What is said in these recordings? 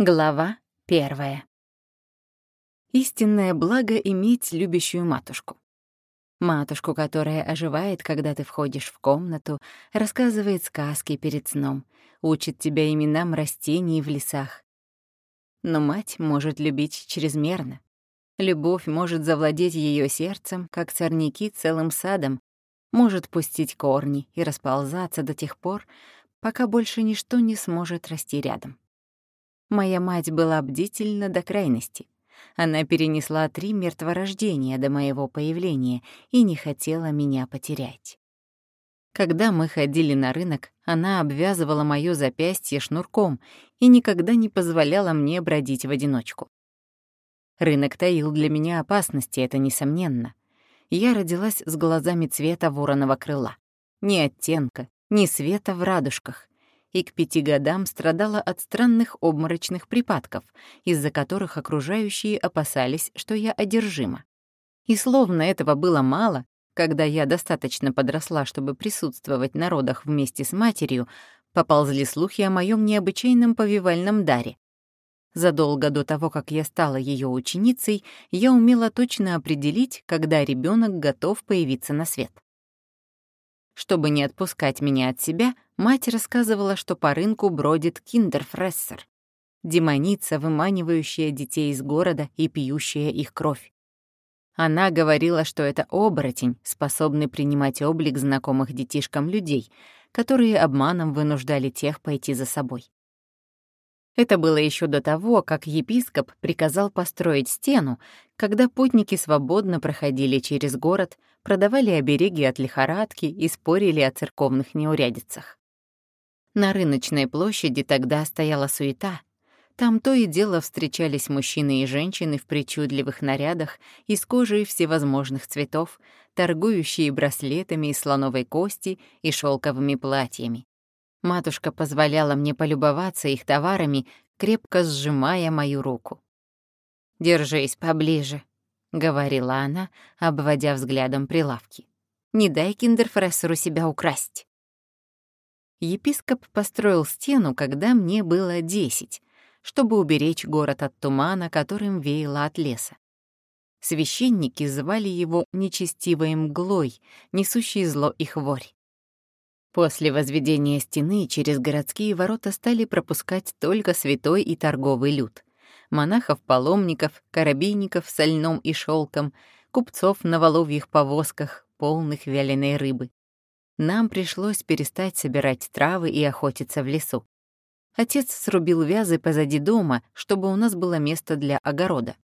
Глава первая. Истинное благо — иметь любящую матушку. Матушку, которая оживает, когда ты входишь в комнату, рассказывает сказки перед сном, учит тебя именам растений в лесах. Но мать может любить чрезмерно. Любовь может завладеть ее сердцем, как сорняки целым садом, может пустить корни и расползаться до тех пор, пока больше ничто не сможет расти рядом. Моя мать была бдительна до крайности. Она перенесла три мертворождения до моего появления и не хотела меня потерять. Когда мы ходили на рынок, она обвязывала моё запястье шнурком и никогда не позволяла мне бродить в одиночку. Рынок таил для меня опасности, это несомненно. Я родилась с глазами цвета вороного крыла. Ни оттенка, ни света в радужках и к пяти годам страдала от странных обморочных припадков, из-за которых окружающие опасались, что я одержима. И словно этого было мало, когда я достаточно подросла, чтобы присутствовать на родах вместе с матерью, поползли слухи о моем необычайном повивальном даре. Задолго до того, как я стала ее ученицей, я умела точно определить, когда ребенок готов появиться на свет. Чтобы не отпускать меня от себя, мать рассказывала, что по рынку бродит киндерфрессер, демоница, выманивающая детей из города и пьющая их кровь. Она говорила, что это оборотень, способный принимать облик знакомых детишкам людей, которые обманом вынуждали тех пойти за собой. Это было еще до того, как епископ приказал построить стену, когда путники свободно проходили через город, продавали обереги от лихорадки и спорили о церковных неурядицах. На рыночной площади тогда стояла суета. Там то и дело встречались мужчины и женщины в причудливых нарядах из кожи всевозможных цветов, торгующие браслетами из слоновой кости и шелковыми платьями. Матушка позволяла мне полюбоваться их товарами, крепко сжимая мою руку. «Держись поближе», — говорила она, обводя взглядом прилавки. «Не дай киндерфрессеру себя украсть». Епископ построил стену, когда мне было десять, чтобы уберечь город от тумана, которым веяло от леса. Священники звали его нечестивой мглой, несущей зло и хворь. После возведения стены через городские ворота стали пропускать только святой и торговый люд. Монахов-паломников, корабейников с льном и шелком, купцов на воловьих повозках, полных вяленой рыбы. Нам пришлось перестать собирать травы и охотиться в лесу. Отец срубил вязы позади дома, чтобы у нас было место для огорода.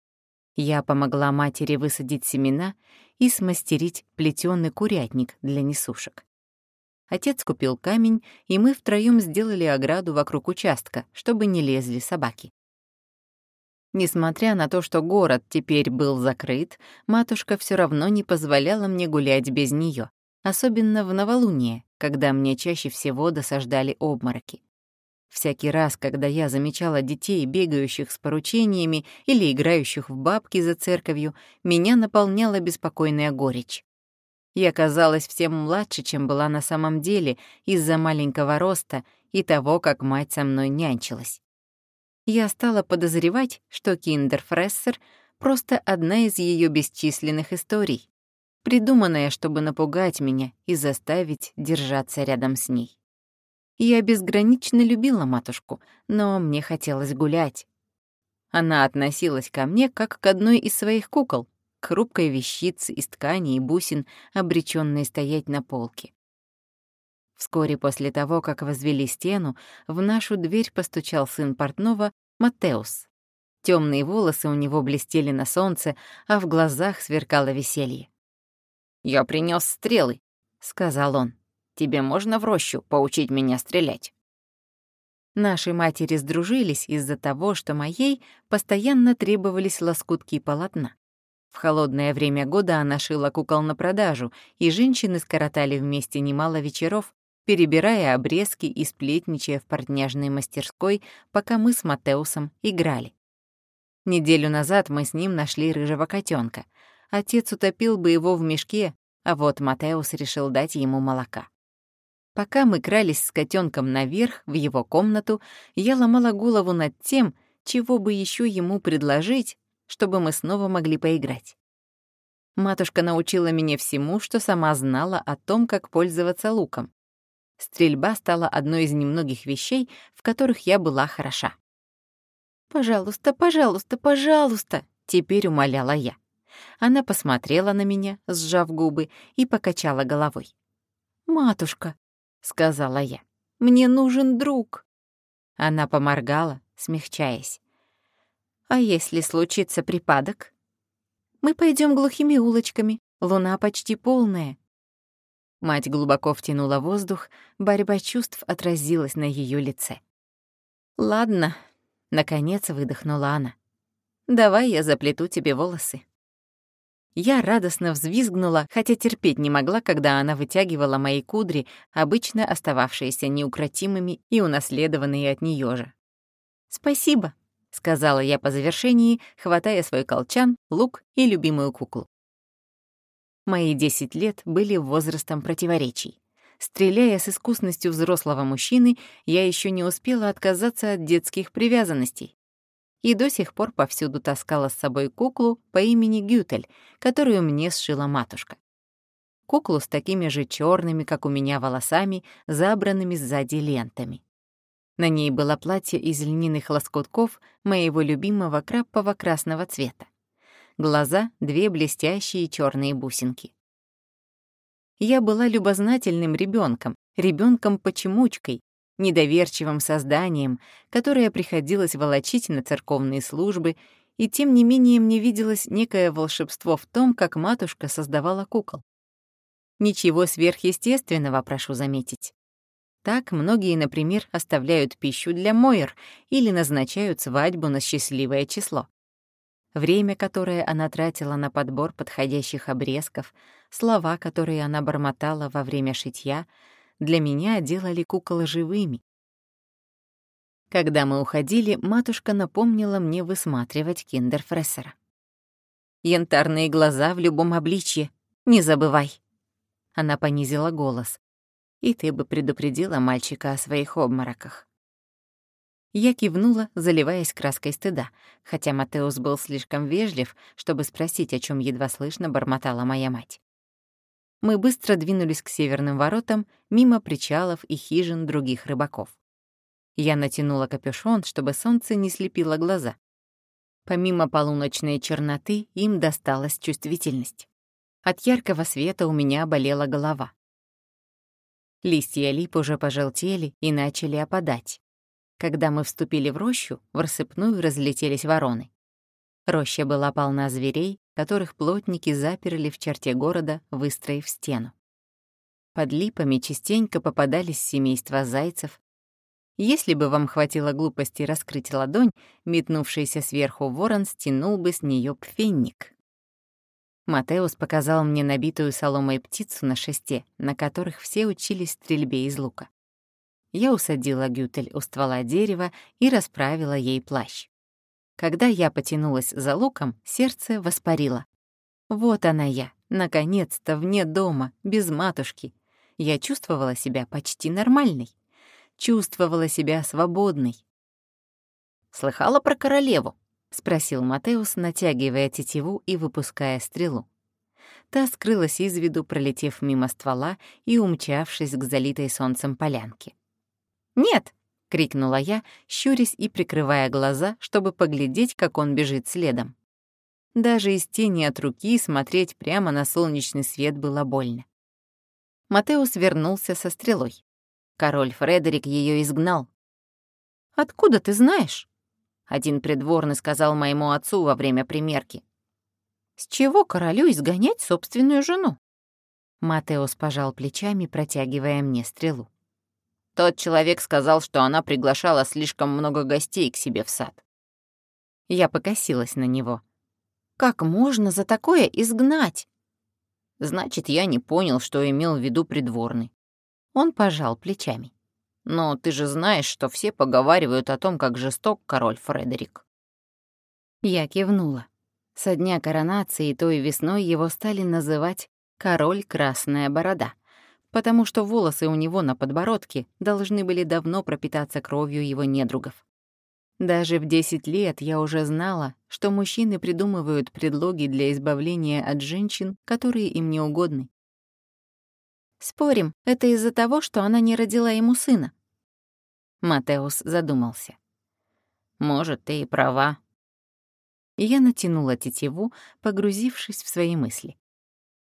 Я помогла матери высадить семена и смастерить плетёный курятник для несушек. Отец купил камень, и мы втроём сделали ограду вокруг участка, чтобы не лезли собаки. Несмотря на то, что город теперь был закрыт, матушка всё равно не позволяла мне гулять без неё, особенно в новолуние, когда мне чаще всего досаждали обмороки. Всякий раз, когда я замечала детей, бегающих с поручениями или играющих в бабки за церковью, меня наполняла беспокойная горечь. Я казалась всем младше, чем была на самом деле, из-за маленького роста и того, как мать со мной нянчилась. Я стала подозревать, что Киндерфрессер — просто одна из ее бесчисленных историй, придуманная, чтобы напугать меня и заставить держаться рядом с ней. Я безгранично любила матушку, но мне хотелось гулять. Она относилась ко мне как к одной из своих кукол, хрупкой вещицы из ткани и бусин, обречённой стоять на полке. Вскоре после того, как возвели стену, в нашу дверь постучал сын портного Матеус. Темные волосы у него блестели на солнце, а в глазах сверкало веселье. «Я принёс стрелы», — сказал он. «Тебе можно в рощу поучить меня стрелять?» Наши матери сдружились из-за того, что моей постоянно требовались лоскутки полотна. В холодное время года она шила кукол на продажу, и женщины скоротали вместе немало вечеров, перебирая обрезки и сплетничая в портняжной мастерской, пока мы с Матеусом играли. Неделю назад мы с ним нашли рыжего котенка. Отец утопил бы его в мешке, а вот Матеус решил дать ему молока. Пока мы крались с котенком наверх, в его комнату, я ломала голову над тем, чего бы еще ему предложить, чтобы мы снова могли поиграть. Матушка научила меня всему, что сама знала о том, как пользоваться луком. Стрельба стала одной из немногих вещей, в которых я была хороша. «Пожалуйста, пожалуйста, пожалуйста!» — теперь умоляла я. Она посмотрела на меня, сжав губы, и покачала головой. «Матушка», — сказала я, — «мне нужен друг». Она поморгала, смягчаясь. «А если случится припадок?» «Мы пойдем глухими улочками, луна почти полная». Мать глубоко втянула воздух, борьба чувств отразилась на ее лице. «Ладно», — наконец выдохнула она. «Давай я заплету тебе волосы». Я радостно взвизгнула, хотя терпеть не могла, когда она вытягивала мои кудри, обычно остававшиеся неукротимыми и унаследованные от нее же. «Спасибо», — сказала я по завершении, хватая свой колчан, лук и любимую куклу. Мои 10 лет были возрастом противоречий. Стреляя с искусностью взрослого мужчины, я еще не успела отказаться от детских привязанностей и до сих пор повсюду таскала с собой куклу по имени Гютель, которую мне сшила матушка. Куклу с такими же черными, как у меня, волосами, забранными сзади лентами. На ней было платье из льняных лоскутков моего любимого краппового красного цвета. Глаза — две блестящие черные бусинки. Я была любознательным ребенком, ребенком-почемучкой, недоверчивым созданием, которое приходилось волочить на церковные службы, и тем не менее мне виделось некое волшебство в том, как матушка создавала кукол. Ничего сверхъестественного, прошу заметить. Так многие, например, оставляют пищу для Мойер или назначают свадьбу на счастливое число. Время, которое она тратила на подбор подходящих обрезков, слова, которые она бормотала во время шитья — для меня делали кукол живыми. Когда мы уходили, матушка напомнила мне высматривать киндерфрессера. «Янтарные глаза в любом обличье, не забывай!» Она понизила голос. «И ты бы предупредила мальчика о своих обмороках». Я кивнула, заливаясь краской стыда, хотя Матеус был слишком вежлив, чтобы спросить, о чем едва слышно бормотала моя мать мы быстро двинулись к северным воротам, мимо причалов и хижин других рыбаков. Я натянула капюшон, чтобы солнце не слепило глаза. Помимо полуночной черноты, им досталась чувствительность. От яркого света у меня болела голова. Листья лип уже пожелтели и начали опадать. Когда мы вступили в рощу, в рассыпную разлетелись вороны. Роща была полна зверей, которых плотники заперли в черте города, выстроив стену. Под липами частенько попадались семейства зайцев. Если бы вам хватило глупости раскрыть ладонь, метнувшийся сверху ворон стянул бы с нее пфенник. Матеус показал мне набитую соломой птицу на шесте, на которых все учились стрельбе из лука. Я усадила Гютель у ствола дерева и расправила ей плащ. Когда я потянулась за луком, сердце воспарило. Вот она я, наконец-то, вне дома, без матушки. Я чувствовала себя почти нормальной. Чувствовала себя свободной. «Слыхала про королеву?» — спросил Матеус, натягивая тетиву и выпуская стрелу. Та скрылась из виду, пролетев мимо ствола и умчавшись к залитой солнцем полянке. «Нет», — крикнула я, щурясь и прикрывая глаза, чтобы поглядеть, как он бежит следом. Даже из тени от руки смотреть прямо на солнечный свет было больно. Матеус вернулся со стрелой. Король Фредерик ее изгнал. «Откуда ты знаешь?» Один придворный сказал моему отцу во время примерки. «С чего королю изгонять собственную жену?» Матеус пожал плечами, протягивая мне стрелу. Тот человек сказал, что она приглашала слишком много гостей к себе в сад. Я покосилась на него. «Как можно за такое изгнать?» Значит, я не понял, что имел в виду придворный. Он пожал плечами. «Но ты же знаешь, что все поговаривают о том, как жесток король Фредерик». Я кивнула. Со дня коронации той весной его стали называть «король Красная Борода», потому что волосы у него на подбородке должны были давно пропитаться кровью его недругов. Даже в 10 лет я уже знала, что мужчины придумывают предлоги для избавления от женщин, которые им не угодны. Спорим, это из-за того, что она не родила ему сына. Матеус задумался. Может, ты и права. Я натянула тетиву, погрузившись в свои мысли.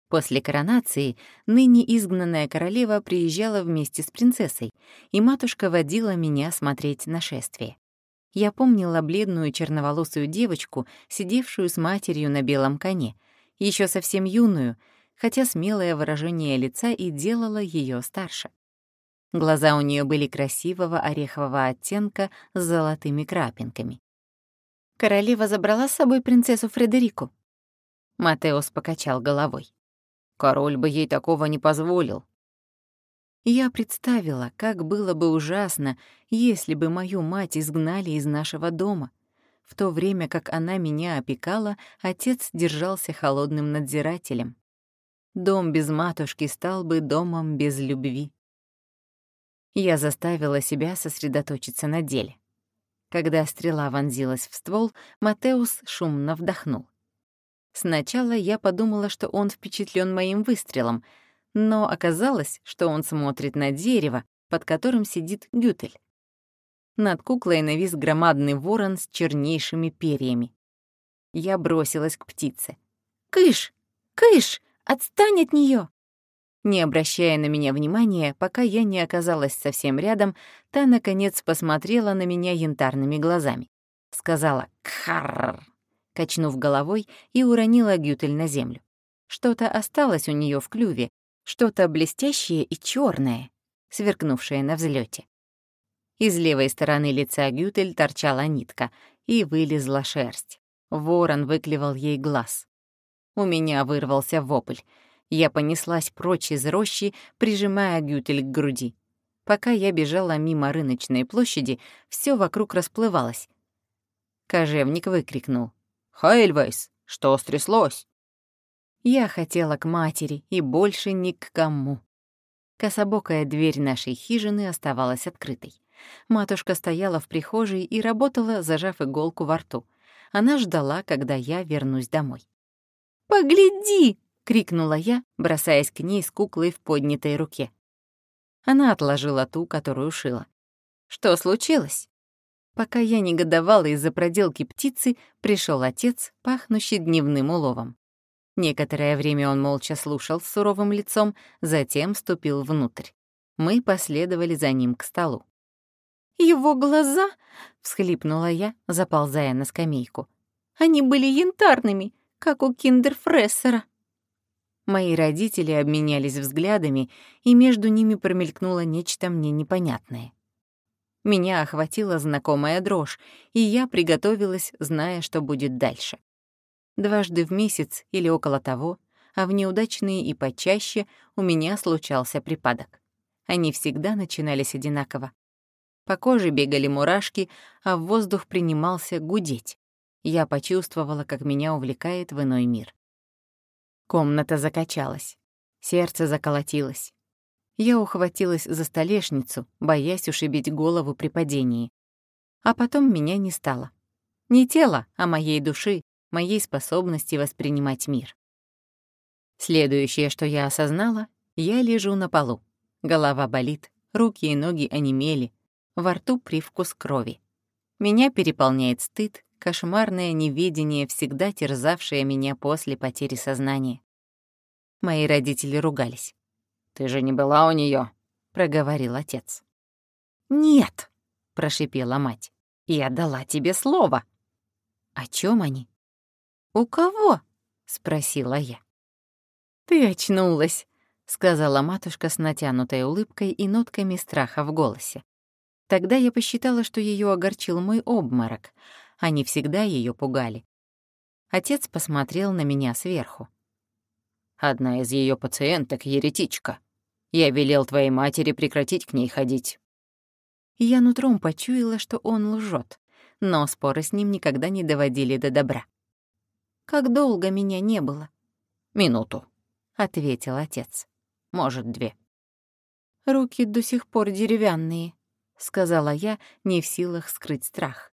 После коронации ныне изгнанная королева приезжала вместе с принцессой, и матушка водила меня смотреть нашествие. Я помнила бледную черноволосую девочку, сидевшую с матерью на белом коне, еще совсем юную, хотя смелое выражение лица и делало ее старше. Глаза у нее были красивого орехового оттенка с золотыми крапинками. Королева забрала с собой принцессу Фредерику. Матеус покачал головой. Король бы ей такого не позволил. Я представила, как было бы ужасно, если бы мою мать изгнали из нашего дома. В то время как она меня опекала, отец держался холодным надзирателем. Дом без матушки стал бы домом без любви. Я заставила себя сосредоточиться на деле. Когда стрела вонзилась в ствол, Матеус шумно вдохнул. Сначала я подумала, что он впечатлен моим выстрелом, но оказалось, что он смотрит на дерево, под которым сидит Гютель. Над куклой навис громадный ворон с чернейшими перьями. Я бросилась к птице. «Кыш! Кыш! Отстань от нее! Не обращая на меня внимания, пока я не оказалась совсем рядом, та, наконец, посмотрела на меня янтарными глазами. Сказала «Кхарр!» Качнув головой и уронила гютель на землю. Что-то осталось у нее в клюве, что-то блестящее и черное, сверкнувшее на взлете. Из левой стороны лица гютель торчала нитка, и вылезла шерсть. Ворон выклевал ей глаз. У меня вырвался вопль. Я понеслась прочь из рощи, прижимая гютель к груди. Пока я бежала мимо рыночной площади, все вокруг расплывалось. Кожевник выкрикнул. «Хайльвайс, что стряслось?» Я хотела к матери и больше ни к кому. Кособокая дверь нашей хижины оставалась открытой. Матушка стояла в прихожей и работала, зажав иголку во рту. Она ждала, когда я вернусь домой. «Погляди!» — крикнула я, бросаясь к ней с куклой в поднятой руке. Она отложила ту, которую шила. «Что случилось?» Пока я негодовала из-за проделки птицы, пришел отец, пахнущий дневным уловом. Некоторое время он молча слушал с суровым лицом, затем ступил внутрь. Мы последовали за ним к столу. «Его глаза!» — всхлипнула я, заползая на скамейку. «Они были янтарными, как у киндерфрессера». Мои родители обменялись взглядами, и между ними промелькнуло нечто мне непонятное. Меня охватила знакомая дрожь, и я приготовилась, зная, что будет дальше. Дважды в месяц или около того, а в неудачные и почаще у меня случался припадок. Они всегда начинались одинаково. По коже бегали мурашки, а в воздух принимался гудеть. Я почувствовала, как меня увлекает в иной мир. Комната закачалась. Сердце заколотилось. Я ухватилась за столешницу, боясь ушибить голову при падении. А потом меня не стало. Не тела, а моей души, моей способности воспринимать мир. Следующее, что я осознала, я лежу на полу. Голова болит, руки и ноги онемели, во рту привкус крови. Меня переполняет стыд, кошмарное неведение, всегда терзавшее меня после потери сознания. Мои родители ругались. «Ты же не была у нее, проговорил отец. «Нет», — прошипела мать. «Я дала тебе слово». «О чем они?» «У кого?» — спросила я. «Ты очнулась», — сказала матушка с натянутой улыбкой и нотками страха в голосе. Тогда я посчитала, что ее огорчил мой обморок. Они всегда ее пугали. Отец посмотрел на меня сверху. «Одна из ее пациенток — еретичка», я велел твоей матери прекратить к ней ходить». Я нутром почуяла, что он лжет, но споры с ним никогда не доводили до добра. «Как долго меня не было?» «Минуту», — ответил отец. «Может, две». «Руки до сих пор деревянные», — сказала я, не в силах скрыть страх.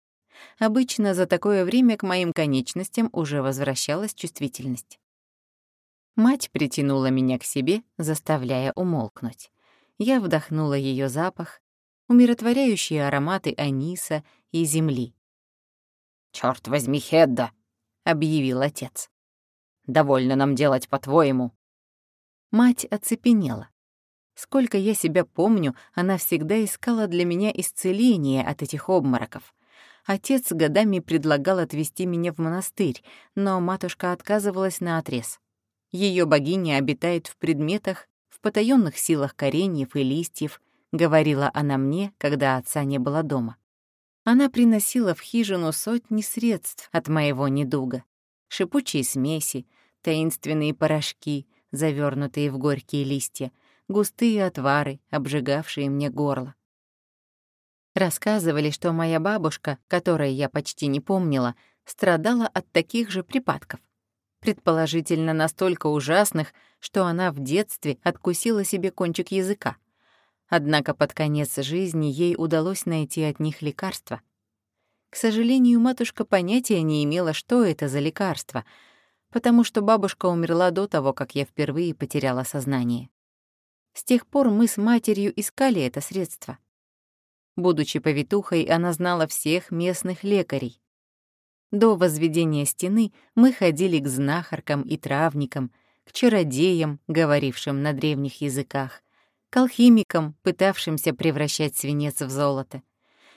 Обычно за такое время к моим конечностям уже возвращалась чувствительность. Мать притянула меня к себе, заставляя умолкнуть. Я вдохнула ее запах, умиротворяющие ароматы аниса и земли. «Чёрт возьми, Хедда!» — объявил отец. «Довольно нам делать по-твоему». Мать оцепенела. Сколько я себя помню, она всегда искала для меня исцеление от этих обмороков. Отец годами предлагал отвезти меня в монастырь, но матушка отказывалась на отрез. Ее богиня обитает в предметах, в потаенных силах кореньев и листьев, говорила она мне, когда отца не было дома. Она приносила в хижину сотни средств от моего недуга. Шипучие смеси, таинственные порошки, завернутые в горькие листья, густые отвары, обжигавшие мне горло. Рассказывали, что моя бабушка, которой я почти не помнила, страдала от таких же припадков. Предположительно, настолько ужасных, что она в детстве откусила себе кончик языка. Однако под конец жизни ей удалось найти от них лекарства. К сожалению, матушка понятия не имела, что это за лекарство, потому что бабушка умерла до того, как я впервые потеряла сознание. С тех пор мы с матерью искали это средство. Будучи повитухой, она знала всех местных лекарей. До возведения стены мы ходили к знахаркам и травникам, к чародеям, говорившим на древних языках, к алхимикам, пытавшимся превращать свинец в золото.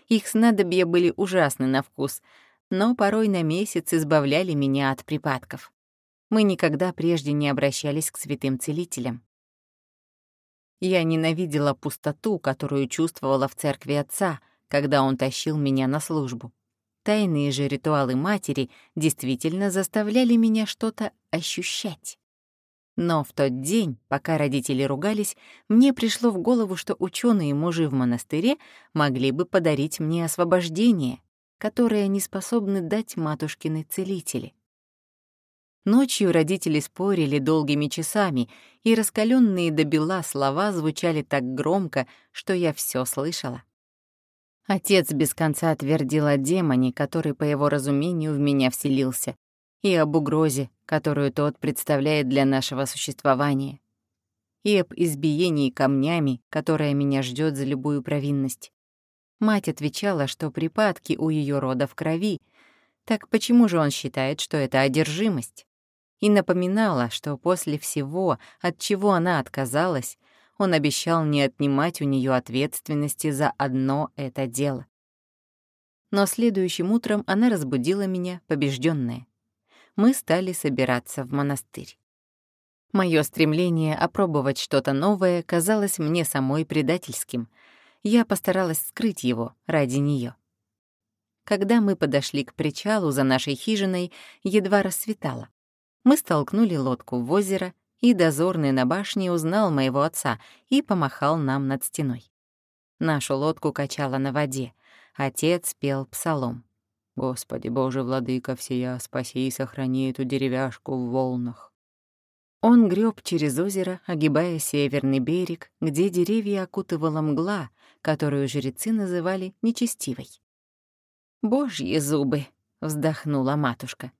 Их снадобья были ужасны на вкус, но порой на месяц избавляли меня от припадков. Мы никогда прежде не обращались к святым целителям. Я ненавидела пустоту, которую чувствовала в церкви отца, когда он тащил меня на службу. Тайные же ритуалы матери действительно заставляли меня что-то ощущать. Но в тот день, пока родители ругались, мне пришло в голову, что ученые мужи в монастыре могли бы подарить мне освобождение, которое не способны дать матушкины целители. Ночью родители спорили долгими часами, и раскаленные до бела слова звучали так громко, что я все слышала. Отец без конца твердил о демоне, который, по его разумению, в меня вселился, и об угрозе, которую тот представляет для нашего существования, и об избиении камнями, которое меня ждет за любую провинность. Мать отвечала, что припадки у ее рода в крови, так почему же он считает, что это одержимость? и напоминала, что после всего, от чего она отказалась, он обещал не отнимать у нее ответственности за одно это дело. Но следующим утром она разбудила меня, побежденная. Мы стали собираться в монастырь. Моё стремление опробовать что-то новое казалось мне самой предательским. Я постаралась скрыть его ради неё. Когда мы подошли к причалу за нашей хижиной, едва рассветало. Мы столкнули лодку в озеро, и дозорный на башне узнал моего отца и помахал нам над стеной. Нашу лодку качало на воде. Отец пел псалом. «Господи, Боже, владыка всея, спаси и сохрани эту деревяшку в волнах». Он греб через озеро, огибая северный берег, где деревья окутывала мгла, которую жрецы называли нечестивой. «Божьи зубы!» — вздохнула матушка.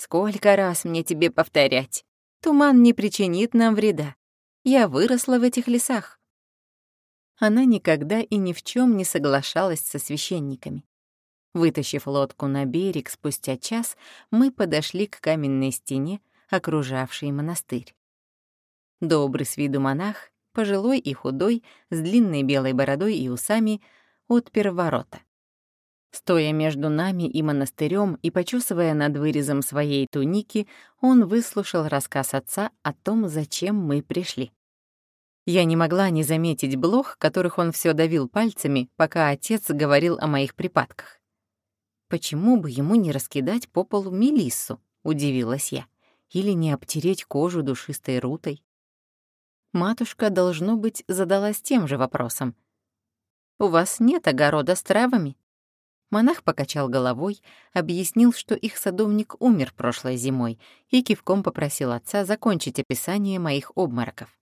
Сколько раз мне тебе повторять? Туман не причинит нам вреда. Я выросла в этих лесах. Она никогда и ни в чем не соглашалась со священниками. Вытащив лодку на берег спустя час, мы подошли к каменной стене, окружавшей монастырь. Добрый с виду монах, пожилой и худой, с длинной белой бородой и усами, отпер ворота. Стоя между нами и монастырем и почесывая над вырезом своей туники, он выслушал рассказ отца о том, зачем мы пришли. Я не могла не заметить блох, которых он все давил пальцами, пока отец говорил о моих припадках. «Почему бы ему не раскидать по полу мелиссу?» — удивилась я. «Или не обтереть кожу душистой рутой?» Матушка, должно быть, задалась тем же вопросом. «У вас нет огорода с травами?» Монах покачал головой, объяснил, что их садовник умер прошлой зимой, и кивком попросил отца закончить описание моих обмороков.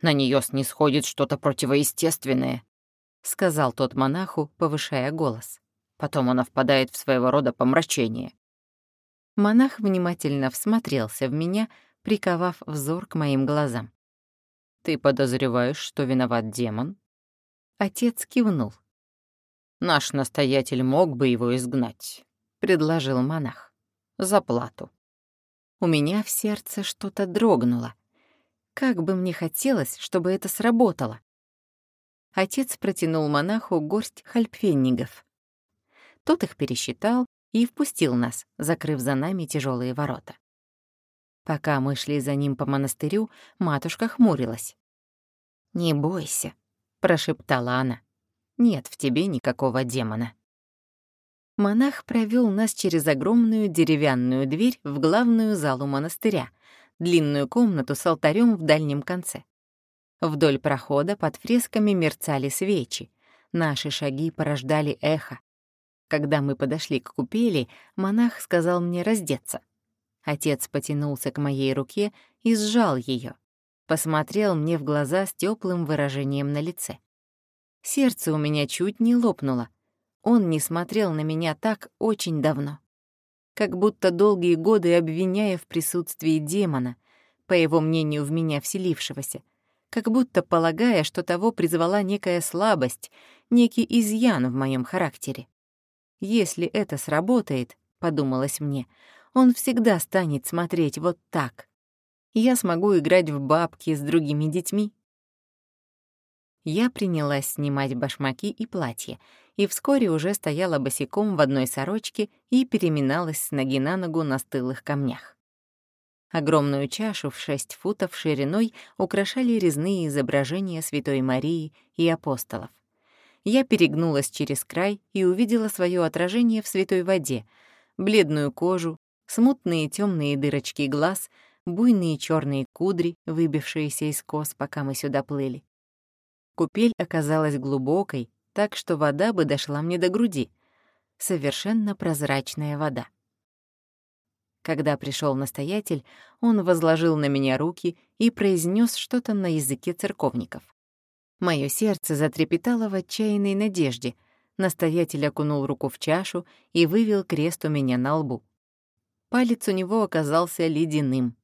«На нее снисходит что-то противоестественное», — сказал тот монаху, повышая голос. Потом она впадает в своего рода помрачение. Монах внимательно всмотрелся в меня, приковав взор к моим глазам. «Ты подозреваешь, что виноват демон?» Отец кивнул. «Наш настоятель мог бы его изгнать», — предложил монах. «За плату». У меня в сердце что-то дрогнуло. Как бы мне хотелось, чтобы это сработало. Отец протянул монаху горсть хальпфеннигов. Тот их пересчитал и впустил нас, закрыв за нами тяжелые ворота. Пока мы шли за ним по монастырю, матушка хмурилась. «Не бойся», — прошептала она. «Нет в тебе никакого демона». Монах провел нас через огромную деревянную дверь в главную залу монастыря, длинную комнату с алтарем в дальнем конце. Вдоль прохода под фресками мерцали свечи. Наши шаги порождали эхо. Когда мы подошли к купели, монах сказал мне раздеться. Отец потянулся к моей руке и сжал ее. Посмотрел мне в глаза с теплым выражением на лице. Сердце у меня чуть не лопнуло. Он не смотрел на меня так очень давно. Как будто долгие годы обвиняя в присутствии демона, по его мнению, в меня вселившегося, как будто полагая, что того призвала некая слабость, некий изъян в моем характере. Если это сработает, — подумалось мне, — он всегда станет смотреть вот так. Я смогу играть в бабки с другими детьми. Я принялась снимать башмаки и платье, и вскоре уже стояла босиком в одной сорочке и переминалась с ноги на ногу на стылых камнях. Огромную чашу в шесть футов шириной украшали резные изображения Святой Марии и апостолов. Я перегнулась через край и увидела свое отражение в святой воде, бледную кожу, смутные темные дырочки глаз, буйные черные кудри, выбившиеся из кос, пока мы сюда плыли. Купель оказалась глубокой, так что вода бы дошла мне до груди. Совершенно прозрачная вода. Когда пришел настоятель, он возложил на меня руки и произнес что-то на языке церковников. Мое сердце затрепетало в отчаянной надежде. Настоятель окунул руку в чашу и вывел крест у меня на лбу. Палец у него оказался ледяным.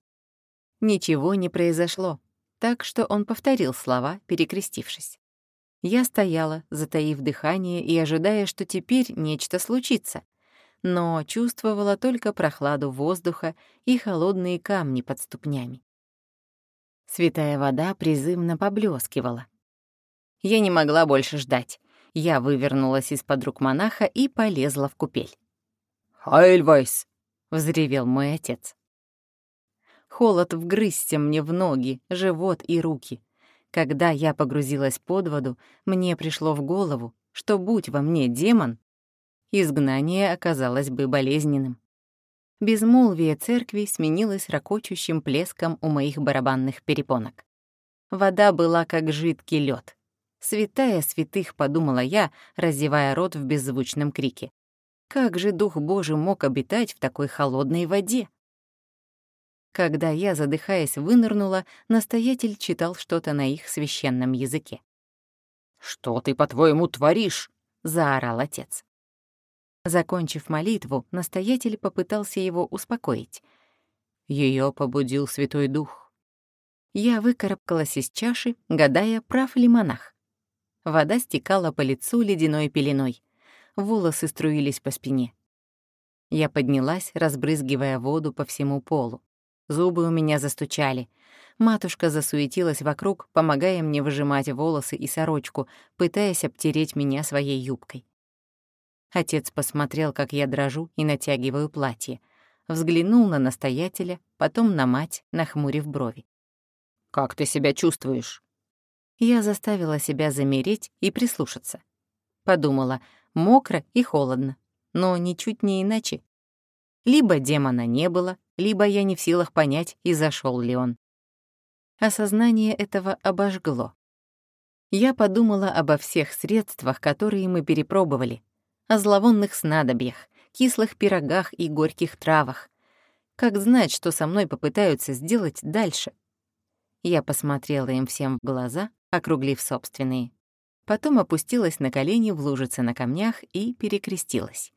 Ничего не произошло, так что он повторил слова, перекрестившись. Я стояла, затаив дыхание и ожидая, что теперь нечто случится, но чувствовала только прохладу воздуха и холодные камни под ступнями. Святая вода призывно поблескивала. Я не могла больше ждать. Я вывернулась из-под рук монаха и полезла в купель. «Хайльвайс!» — взревел мой отец. Холод вгрызся мне в ноги, живот и руки. Когда я погрузилась под воду, мне пришло в голову, что, будь во мне демон, изгнание оказалось бы болезненным. Безмолвие церкви сменилось рокочущим плеском у моих барабанных перепонок. Вода была как жидкий лед. «Святая святых», — подумала я, разевая рот в беззвучном крике. «Как же Дух Божий мог обитать в такой холодной воде?» Когда я, задыхаясь, вынырнула, настоятель читал что-то на их священном языке. «Что ты, по-твоему, творишь?» — заорал отец. Закончив молитву, настоятель попытался его успокоить. Ее побудил Святой Дух. Я выкарабкалась из чаши, гадая, прав ли монах. Вода стекала по лицу ледяной пеленой. Волосы струились по спине. Я поднялась, разбрызгивая воду по всему полу. Зубы у меня застучали. Матушка засуетилась вокруг, помогая мне выжимать волосы и сорочку, пытаясь обтереть меня своей юбкой. Отец посмотрел, как я дрожу и натягиваю платье. Взглянул на настоятеля, потом на мать, нахмурив брови. «Как ты себя чувствуешь?» Я заставила себя замереть и прислушаться. Подумала, мокро и холодно, но ничуть не иначе. Либо демона не было, либо я не в силах понять, и зашел ли он. Осознание этого обожгло. Я подумала обо всех средствах, которые мы перепробовали, о зловонных снадобьях, кислых пирогах и горьких травах. Как знать, что со мной попытаются сделать дальше? Я посмотрела им всем в глаза, округлив собственные. Потом опустилась на колени в лужице на камнях и перекрестилась.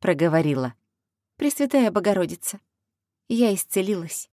Проговорила. «Пресвятая Богородица, я исцелилась.